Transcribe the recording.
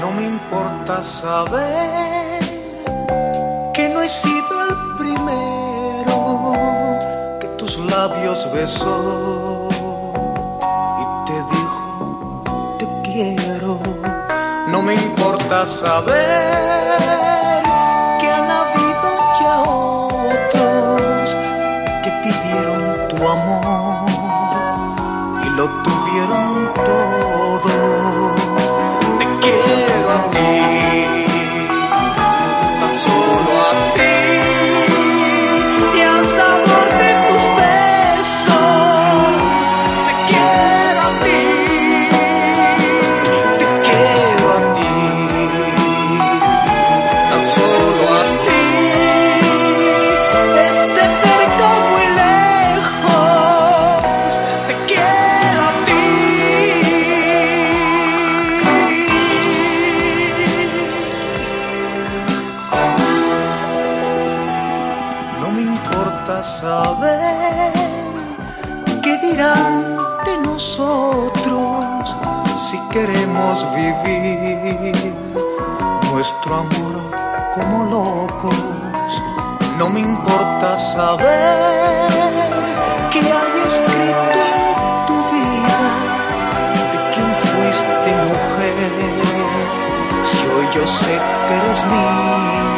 No me importa saber que no he sido el primero que tus labios besó me importa saber que han habido ya otros que pidieron tu amor y lo tuvieron todo. Importa saber qué dirán de nosotros si queremos vivir nuestro amor como locos. No me importa saber que hay escrito en tu vida de quién fuiste mujer. Si hoy yo sé que eres mía,